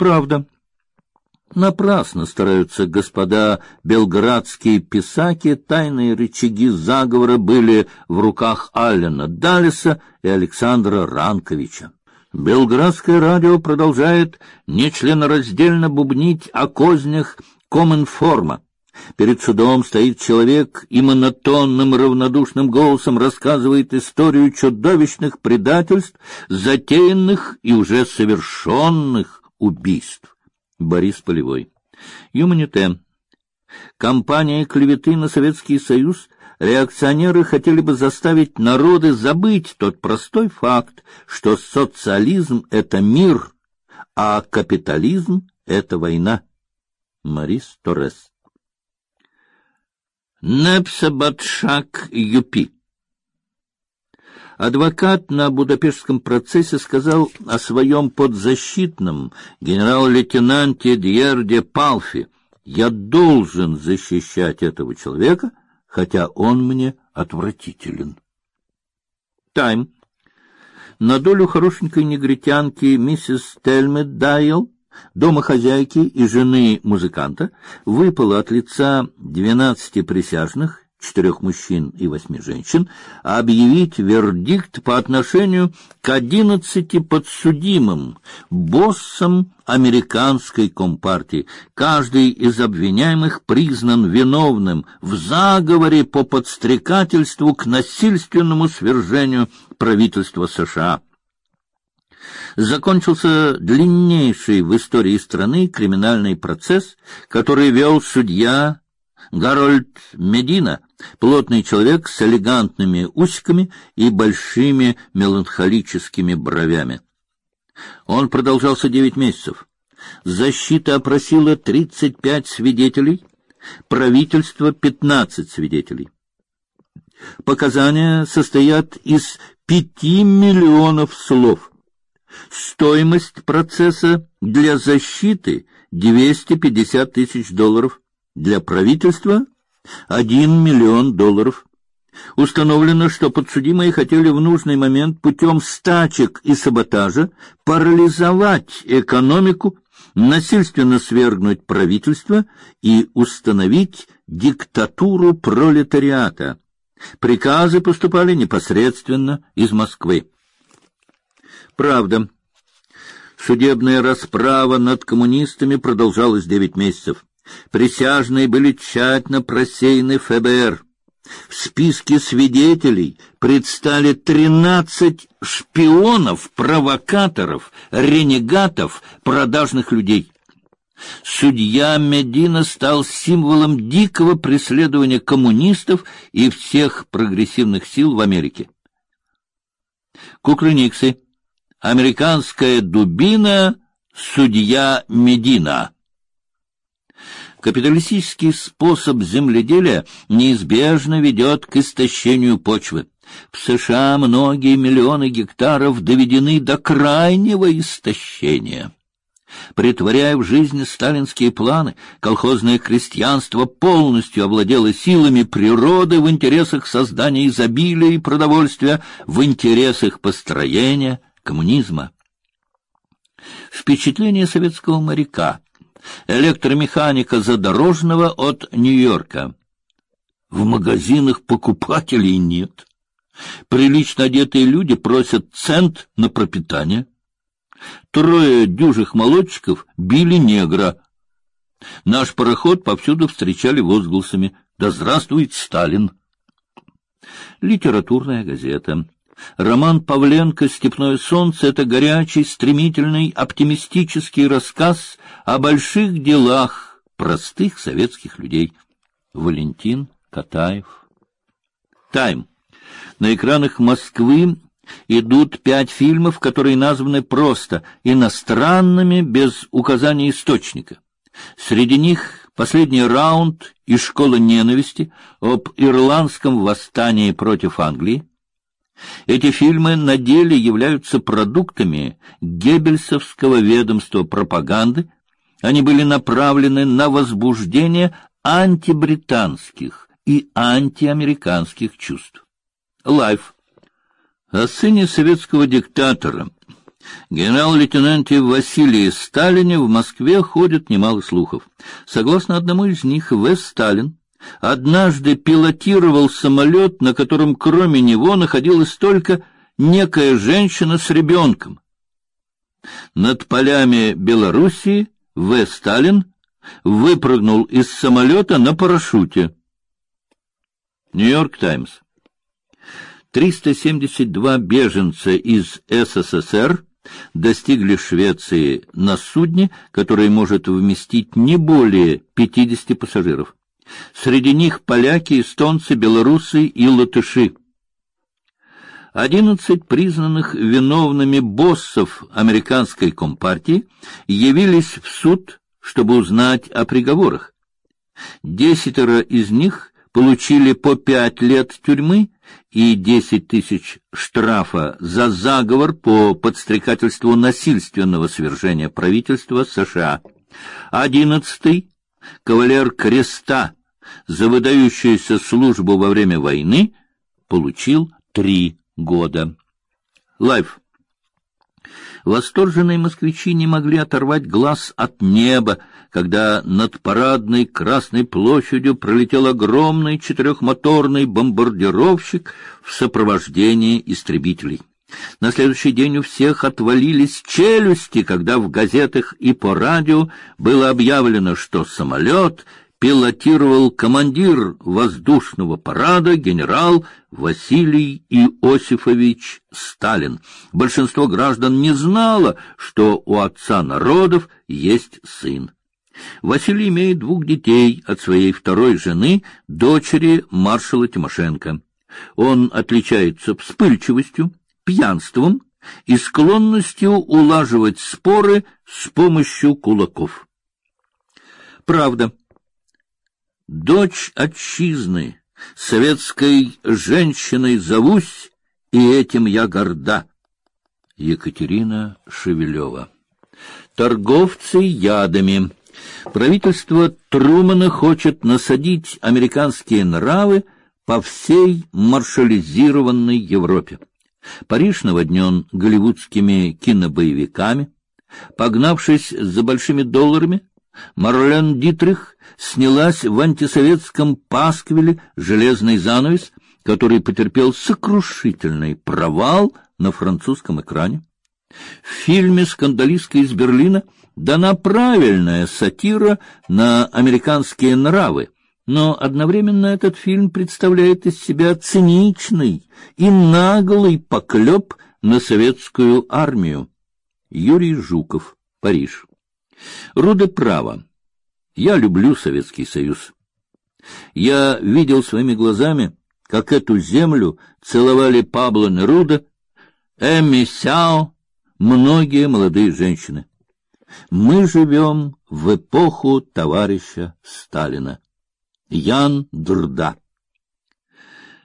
Правда. Напрасно стараются господа белградские писаки, тайные рычаги заговора были в руках Аллена Далиса и Александра Ранковича. Белградское радио продолжает нечленораздельно бубнить о кознях Коминформа. Перед судом стоит человек и монотонным равнодушным голосом рассказывает историю чудовищных предательств, затеянных и уже совершенных убийств. Борис Полевой. Юманите. Компания клеветы на Советский Союз реакционеры хотели бы заставить народы забыть тот простой факт, что социализм это мир, а капитализм это война. Марис Торрес. Непсабатшак Юпи. Адвокат на Будапештском процессе сказал о своем подзащитном генерал-лейтенанте Дьерде Палфи: "Я должен защищать этого человека, хотя он мне отвратителен". Тайм. На долю хорошенькой негритянки миссис Тельмет Дайл, домохозяйки и жены музыканта, выпало от лица двенадцати присяжных четырех мужчин и восьми женщин, объявить вердикт по отношению к одиннадцати подсудимым, боссам американской компартии. Каждый из обвиняемых признан виновным в заговоре по подстрекательству к насильственному свержению правительства США. Закончился длиннейший в истории страны криминальный процесс, который вел судья Гарольд Медина, плотный человек с элегантными усиками и большими меланхолическими бровями. Он продолжался девять месяцев. Защита опросила тридцать пять свидетелей, правительство пятнадцать свидетелей. Показания состоят из пяти миллионов слов. Стоимость процесса для защиты двести пятьдесят тысяч долларов для правительства один миллион долларов. Установлено, что подсудимые хотели в нужный момент путем стачек и саботажа парализовать экономику, насильственно свергнуть правительство и установить диктатуру пролетариата. Приказы поступали непосредственно из Москвы. Правда. Судебная расправа над коммунистами продолжалась девять месяцев. Присяжные были тщательно просеяны ФБР. В списке свидетелей предстали тринадцать шпионов, провокаторов, ренегатов, продажных людей. Судья Медина стал символом дикого преследования коммунистов и всех прогрессивных сил в Америке. Куклы Американская дубина, судья Медина. Капиталистический способ земледелия неизбежно ведет к истощению почвы. В США многие миллионы гектаров доведены до крайнего истощения. Притворяя в жизнь сталинские планы, колхозное крестьянство полностью овладело силами природы в интересах создания изобилия и продовольствия, в интересах построения коммунизма. Впечатление советского моряка электромеханика задорожного от Нью-Йорка. В магазинах покупателей нет. Прилично одетые люди просят цент на пропитание. Трое дюжих молодчиков били негра. Наш пароход повсюду встречали возгласами «Да здравствует Сталин!». Литературная газета. Роман Павленко «Степное солнце» — это горячий, стремительный, оптимистический рассказ о больших делах простых советских людей. Валентин Катаев. Тайм. На экранах Москвы идут пять фильмов, которые названы просто иностранными без указания источника. Среди них «Последний раунд» и «Школа ненависти» об ирландском восстании против Англии, эти фильмы на деле являются продуктами Геббельсовского ведомства пропаганды. Они были направлены на возбуждение антибританских и антиамериканских чувств. Лайф. О сыне советского диктатора, генерал-лейтенанте Василии Сталине в Москве ходит немало слухов. Согласно одному из них, В. Сталин однажды пилотировал самолет, на котором кроме него находилась только некая женщина с ребенком. Над полями Белоруссии В. Сталин выпрыгнул из самолета на парашюте. Нью-Йорк Таймс. 372 беженца из СССР достигли Швеции на судне, которое может вместить не более 50 пассажиров. Среди них поляки, эстонцы, белорусы и латыши. Одиннадцать признанных виновными боссов американской компартии явились в суд, чтобы узнать о приговорах. Десятеро из них получили по пять лет тюрьмы и десять тысяч штрафа за заговор по подстрекательству насильственного свержения правительства США. Одиннадцатый кавалер Креста за выдающуюся службу во время войны получил три года. Лайф. Восторженные москвичи не могли оторвать глаз от неба, когда над парадной Красной площадью пролетел огромный четырехмоторный бомбардировщик в сопровождении истребителей. На следующий день у всех отвалились челюсти, когда в газетах и по радио было объявлено, что самолет пилотировал командир воздушного парада генерал Василий Иосифович Сталин. Большинство граждан не знало, что у отца народов есть сын. Василий имеет двух детей от своей второй жены, дочери маршала Тимошенко. Он отличается вспыльчивостью, пьянством и склонностью улаживать споры с помощью кулаков. Правда, Дочь отчизны, советской женщиной зовусь, и этим я горда. Екатерина Шевелева. Торговцы ядами. Правительство Трумана хочет насадить американские нравы по всей маршализированной Европе. Париж наводнен голливудскими кинобоевиками. Погнавшись за большими долларами, Марлен Дитрих снялась в антисоветском пасквиле «Железный занавес», который потерпел сокрушительный провал на французском экране. В фильме «Скандалистка из Берлина» дана правильная сатира на американские нравы, но одновременно этот фильм представляет из себя циничный и наглый поклеп на советскую армию. Юрий Жуков, Париж. Руды права. Я люблю Советский Союз. Я видел своими глазами, как эту землю целовали Пабло Неруда, Эми Сяо, многие молодые женщины. Мы живем в эпоху товарища Сталина. Ян Друда